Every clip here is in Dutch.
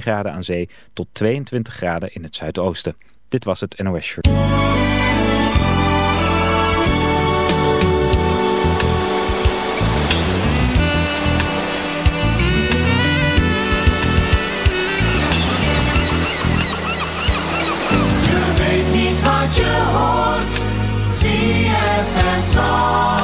graden aan zee tot 22 graden in het zuidoosten. Dit was het NOS Shirt. Je weet niet wat je hoort. Zie het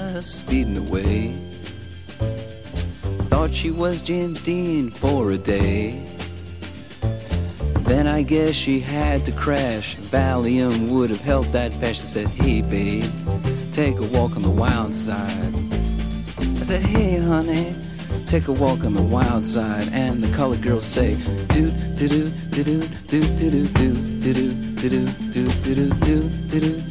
speeding away. Thought she was James Dean for a day. Then I guess she had to crash. Valium would have helped that patch. Said, Hey, babe, take a walk on the wild side. I said, Hey, honey, take a walk on the wild side. And the colored girls say, Do do do do do do do do do do do do do do do do do do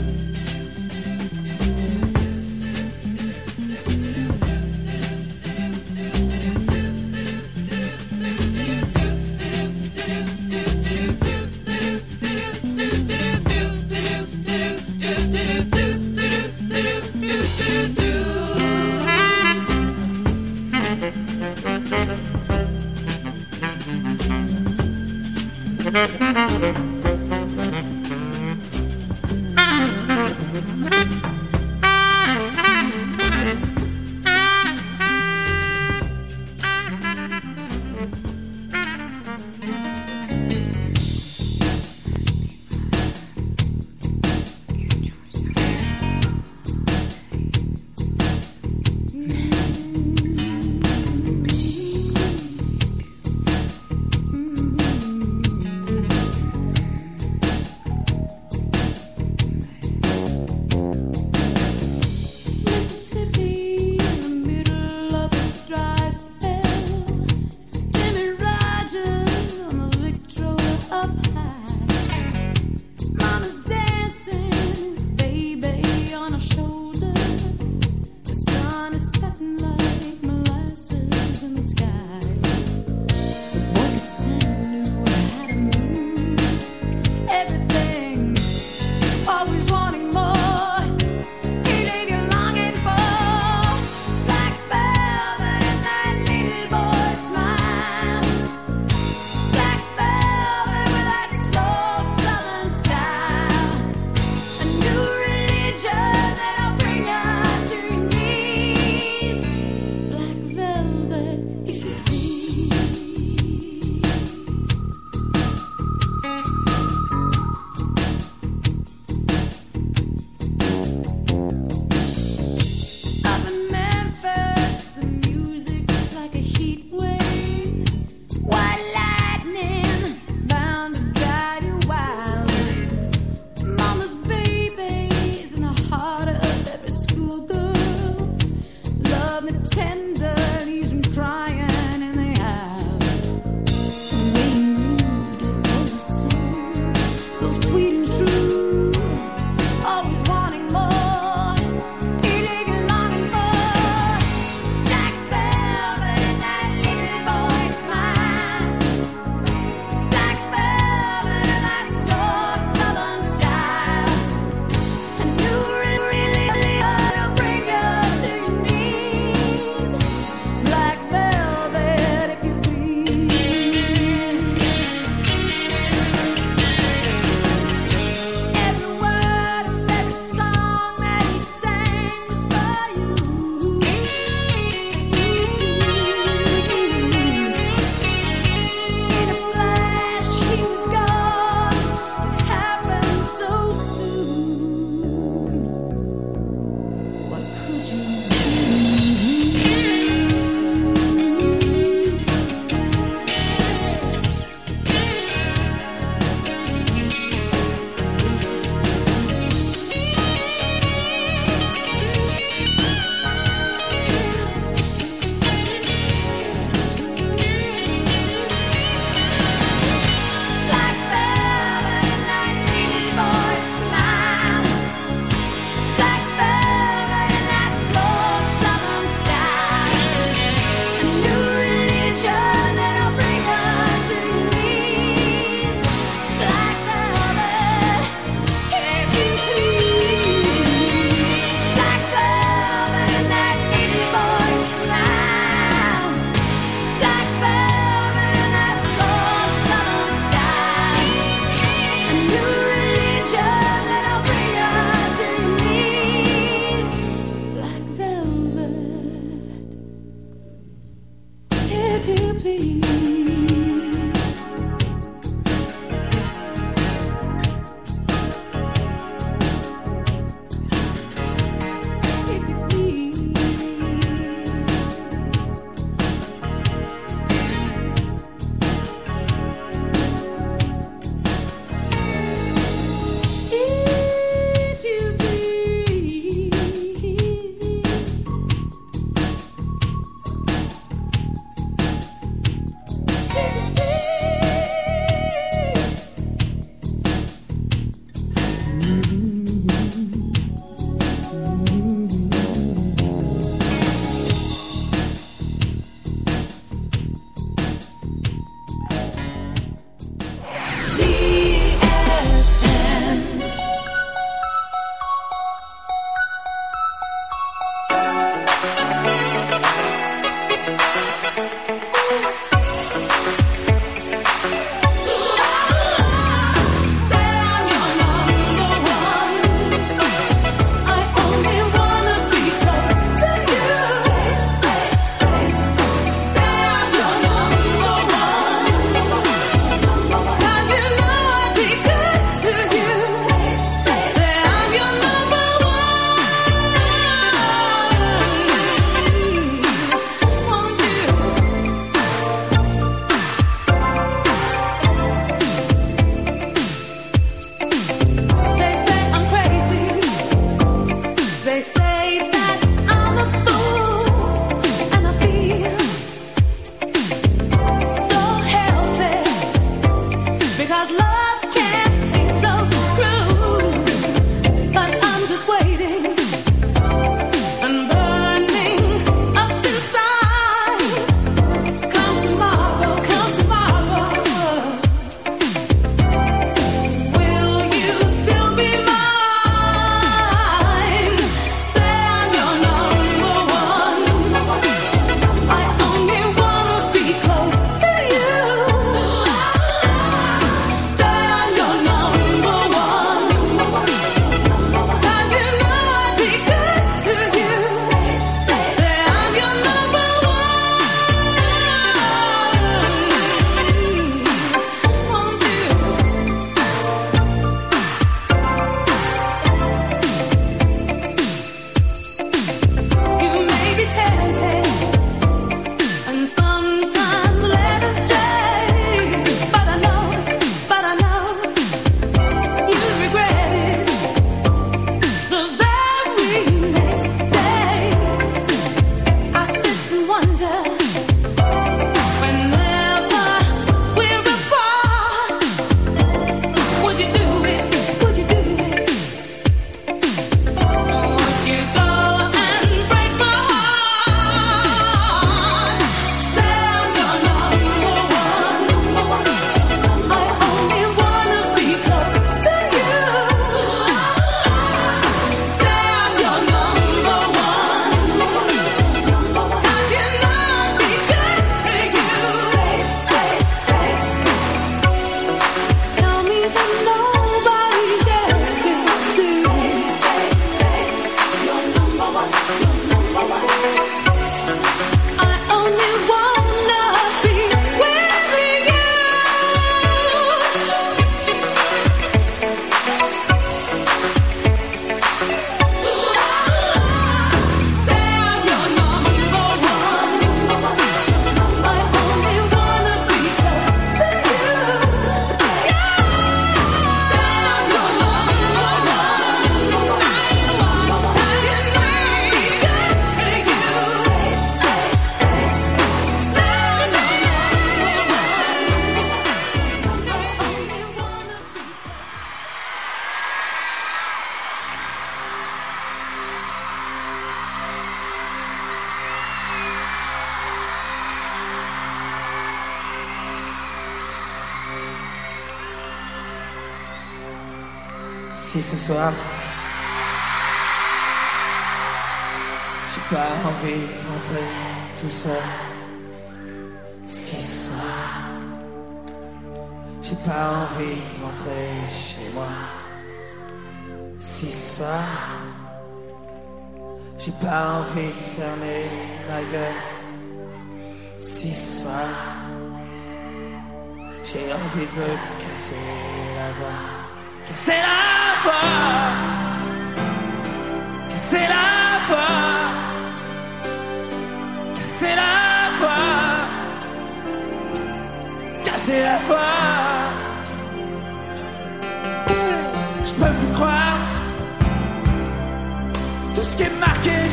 Si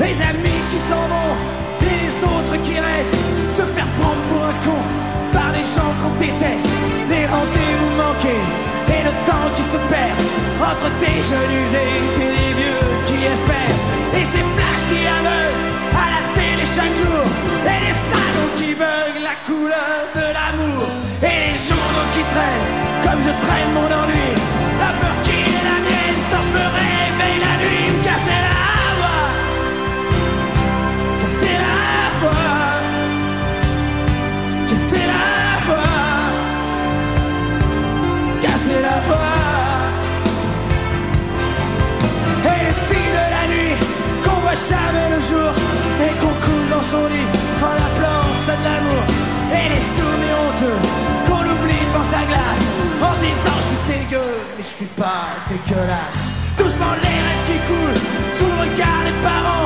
Les amis qui s'en vont et les autres qui restent. Se faire prendre pour un con par les gens qu'on déteste. Les rendez-vous manqués et le temps qui se perd entre des jeunes usés et des vieux qui espèrent. Et ces flashs qui aveuglent à la télé chaque jour. Et les salauds qui veulent la couleur de l'amour. Et les journaux qui traînent comme je traîne mon ennui. Jamais le jour et qu'on couche dans son lit en appelant ça de l'amour. Et les soumis honteux qu'on oublie devant sa glace en se disant je suis dégueu mais je suis pas dégueulasse. Doucement les rêves qui coulent sous le regard des parents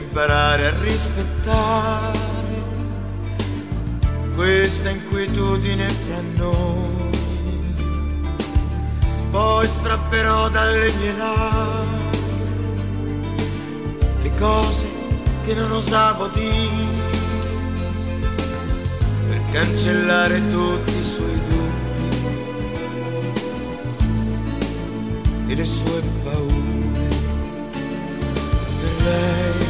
Imparare a rispettare questa inquietudine fra noi. Poi strapperò dalle mie labbra le cose che non osavo dire per cancellare tutti i suoi dubbi e le sue paure per lei,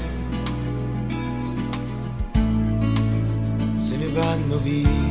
movie.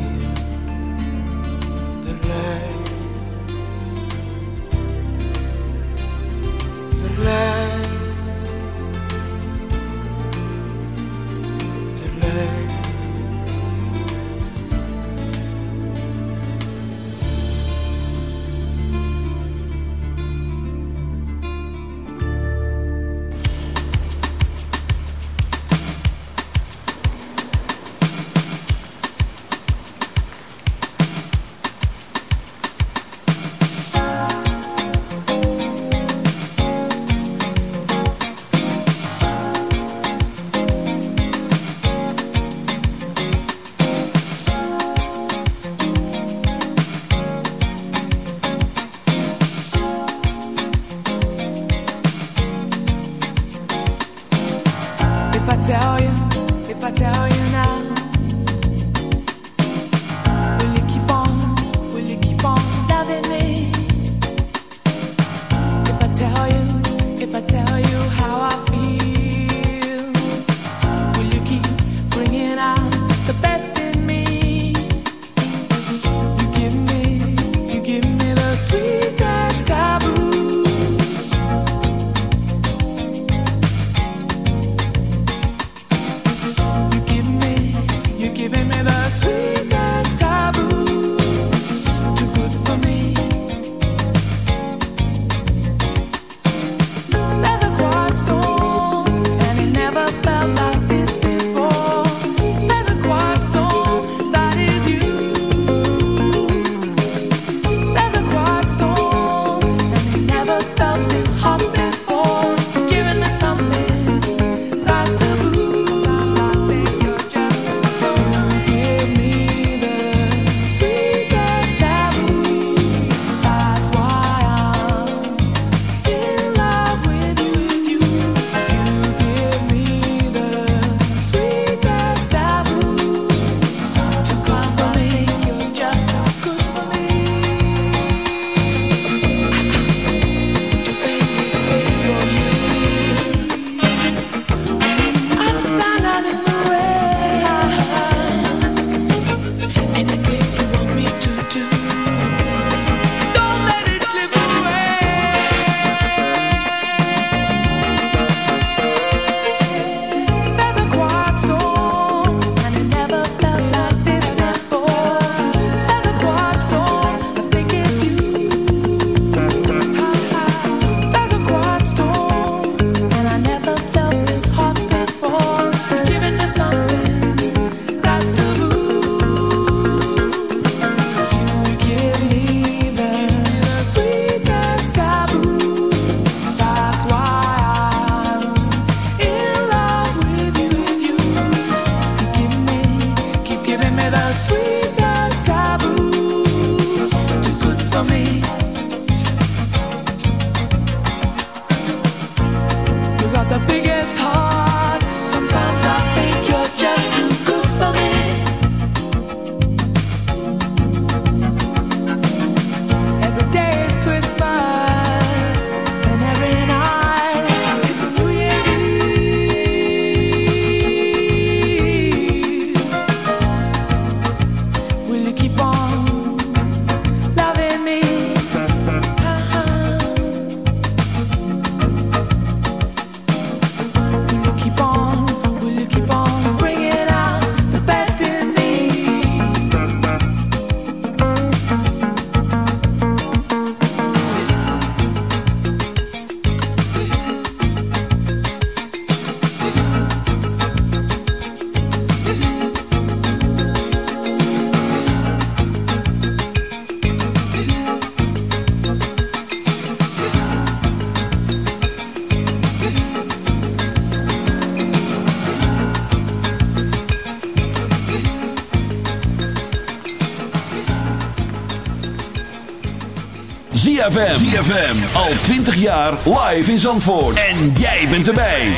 ZFM. ZFM. Al 20 jaar live in Zandvoort. En jij bent erbij.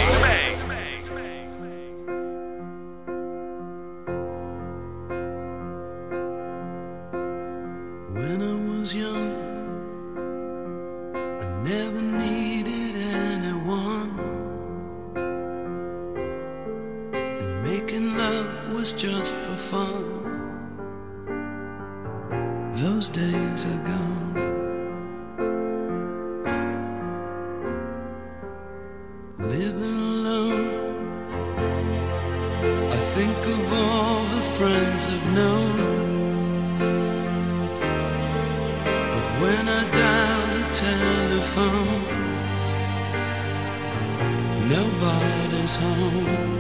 When I was young, I never needed anyone. And making love was just for fun. Those days are gone. 受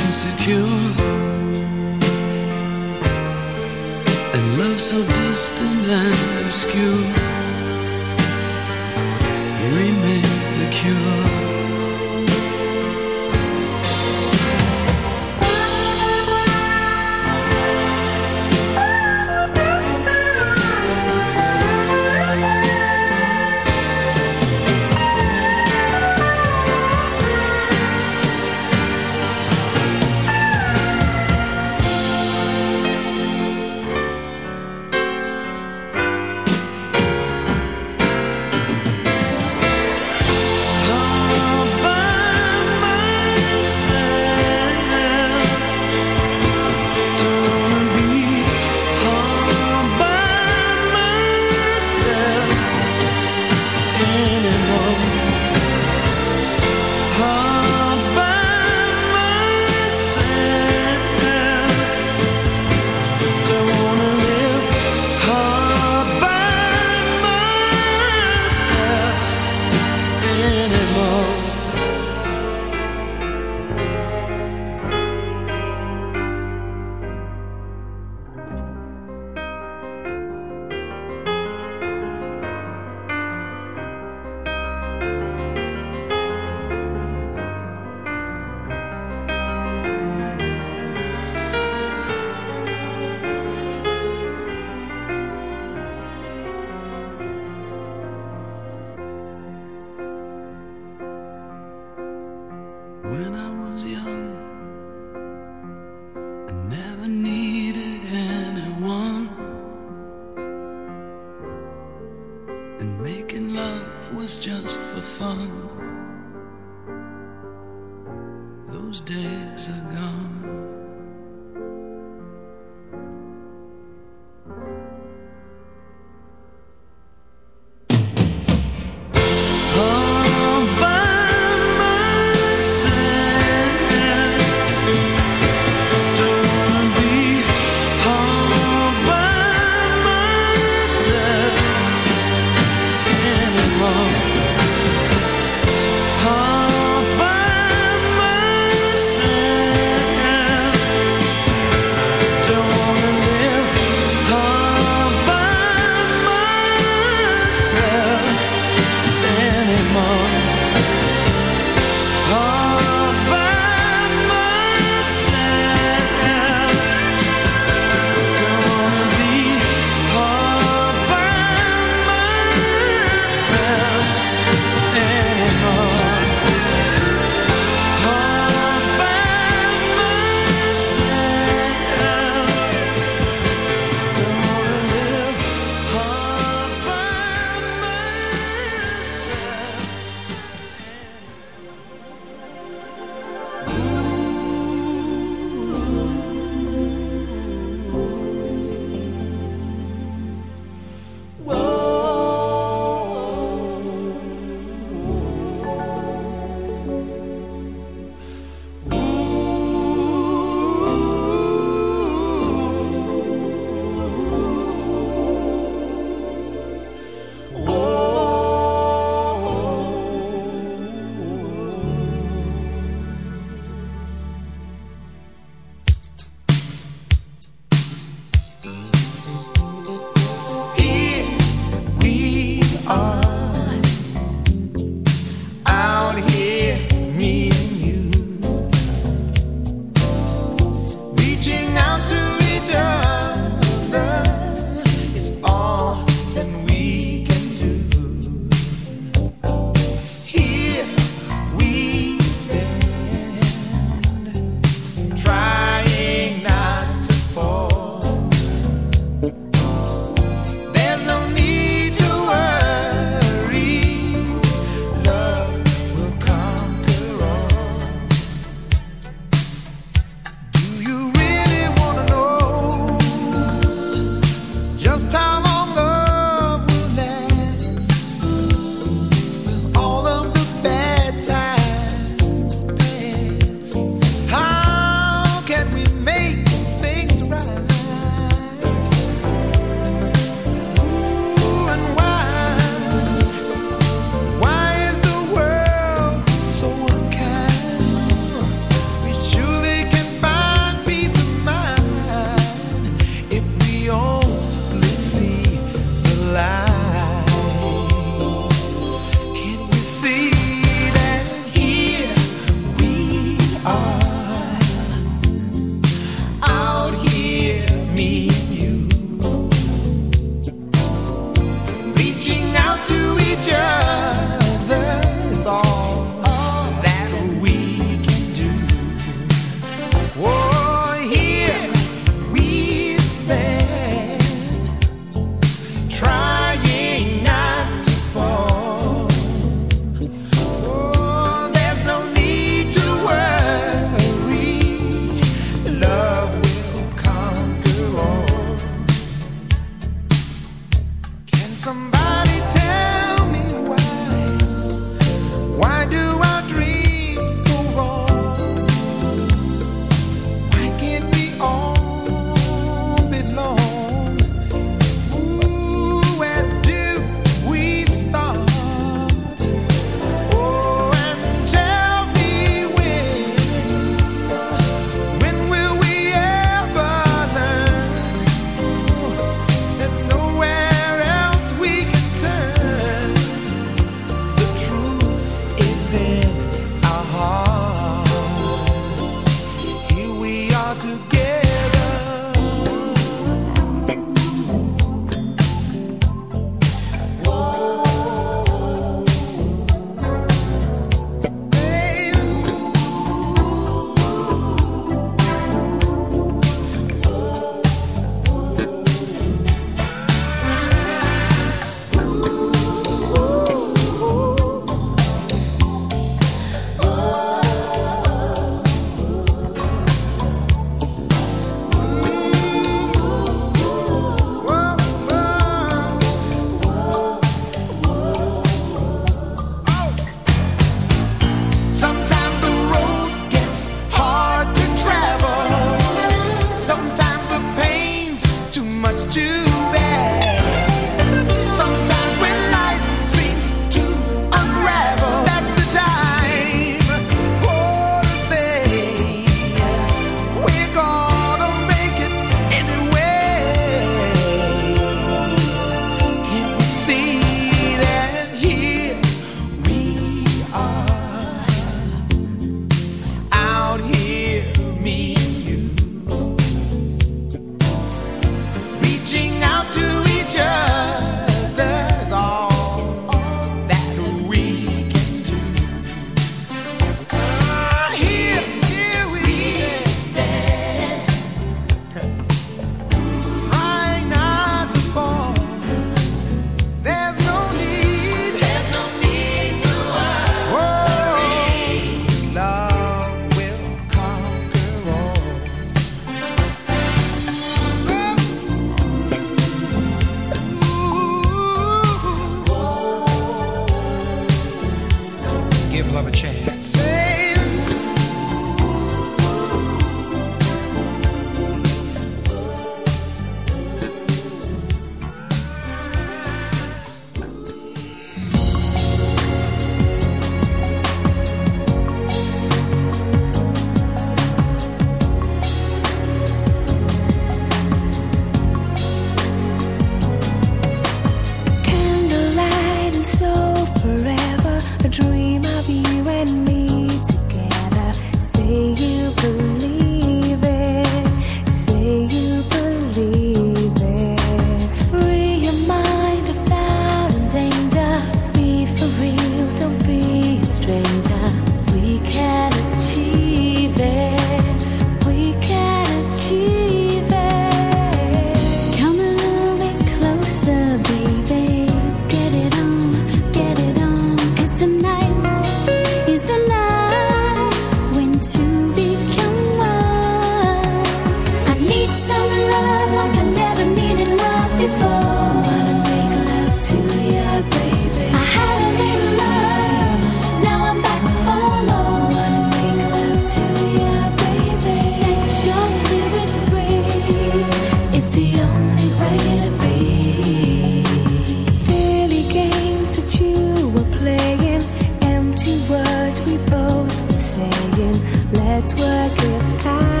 with.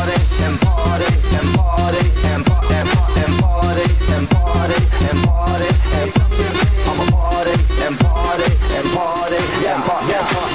party and party and party and party and party and party.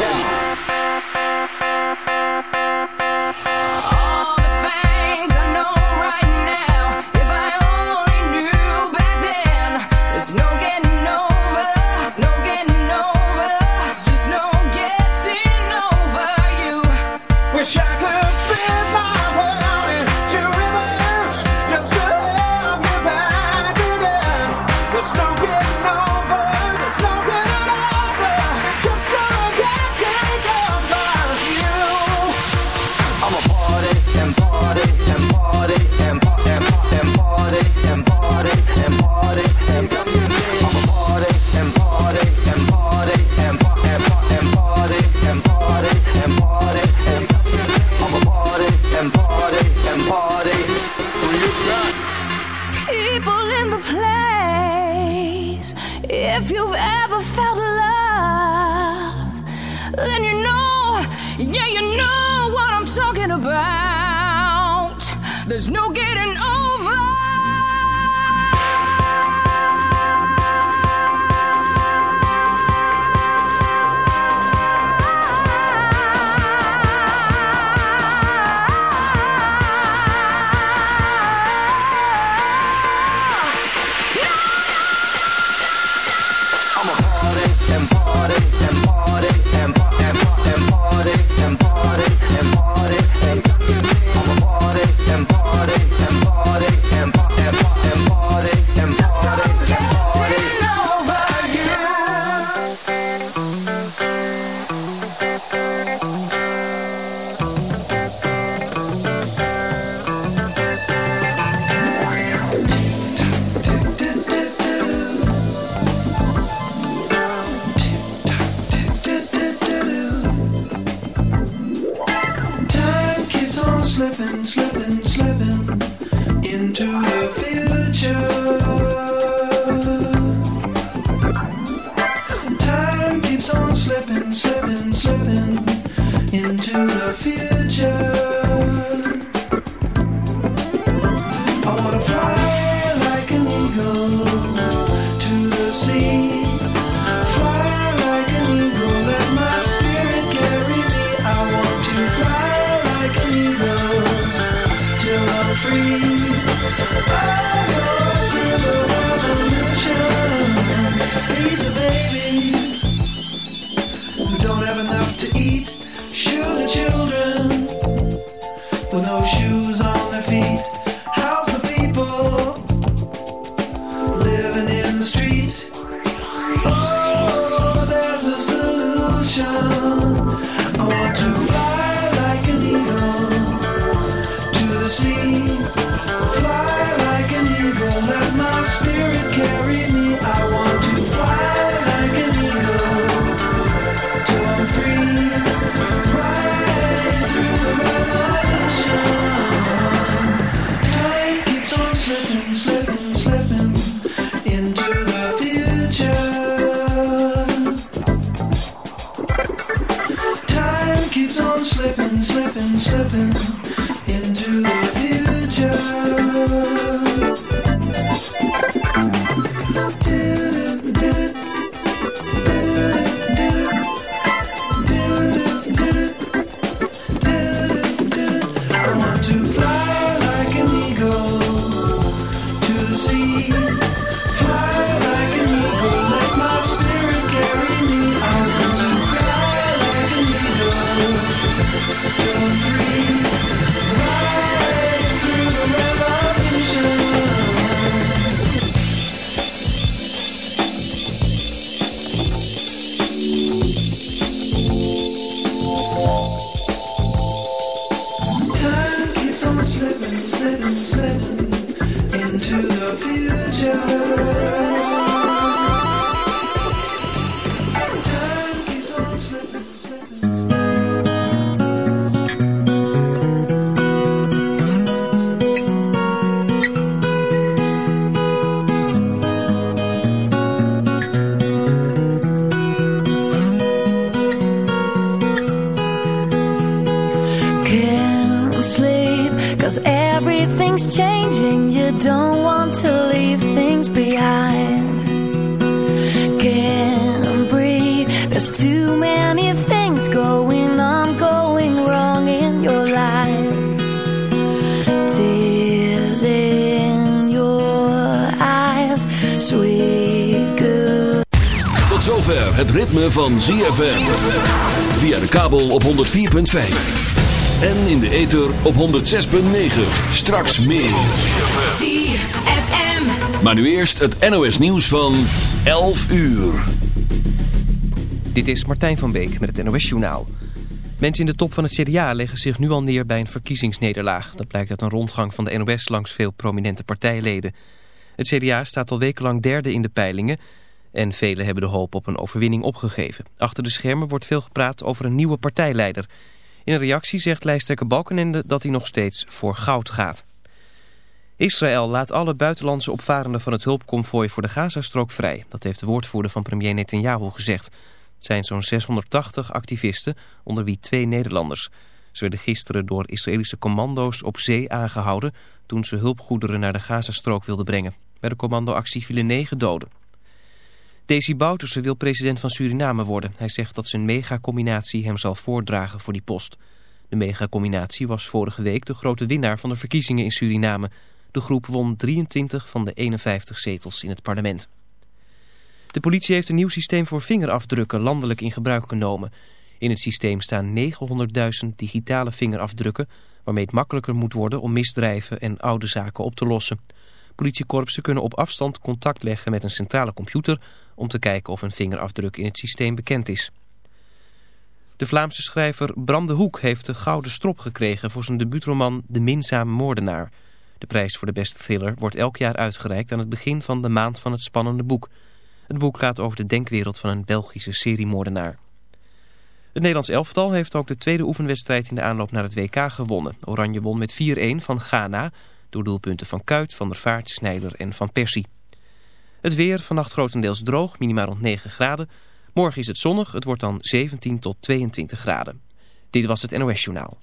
ZFM. Via de kabel op 104.5. En in de ether op 106.9. Straks meer. ZFM. Maar nu eerst het NOS nieuws van 11 uur. Dit is Martijn van Beek met het NOS Journaal. Mensen in de top van het CDA leggen zich nu al neer bij een verkiezingsnederlaag. Dat blijkt uit een rondgang van de NOS langs veel prominente partijleden. Het CDA staat al wekenlang derde in de peilingen... En velen hebben de hoop op een overwinning opgegeven. Achter de schermen wordt veel gepraat over een nieuwe partijleider. In een reactie zegt lijsttrekker Balkenende dat hij nog steeds voor goud gaat. Israël laat alle buitenlandse opvarenden van het hulpconvooi voor de Gazastrook vrij. Dat heeft de woordvoerder van premier Netanyahu gezegd. Het zijn zo'n 680 activisten, onder wie twee Nederlanders. Ze werden gisteren door Israëlische commando's op zee aangehouden... toen ze hulpgoederen naar de Gazastrook wilden brengen. Bij de commandoactie vielen negen doden. Desi Bouterse wil president van Suriname worden. Hij zegt dat zijn megacombinatie hem zal voordragen voor die post. De megacombinatie was vorige week de grote winnaar van de verkiezingen in Suriname. De groep won 23 van de 51 zetels in het parlement. De politie heeft een nieuw systeem voor vingerafdrukken landelijk in gebruik genomen. In het systeem staan 900.000 digitale vingerafdrukken... waarmee het makkelijker moet worden om misdrijven en oude zaken op te lossen. Politiekorpsen kunnen op afstand contact leggen met een centrale computer... om te kijken of een vingerafdruk in het systeem bekend is. De Vlaamse schrijver Bram de Hoek heeft de Gouden Strop gekregen... voor zijn debuutroman De Minzame Moordenaar. De prijs voor de beste thriller wordt elk jaar uitgereikt... aan het begin van de maand van het spannende boek... Het boek gaat over de denkwereld van een Belgische seriemoordenaar. Het Nederlands elftal heeft ook de tweede oefenwedstrijd in de aanloop naar het WK gewonnen. Oranje won met 4-1 van Ghana door doelpunten van Kuit, Van der Vaart, Snijder en Van Persie. Het weer vannacht grotendeels droog, minimaal rond 9 graden. Morgen is het zonnig, het wordt dan 17 tot 22 graden. Dit was het NOS Journaal.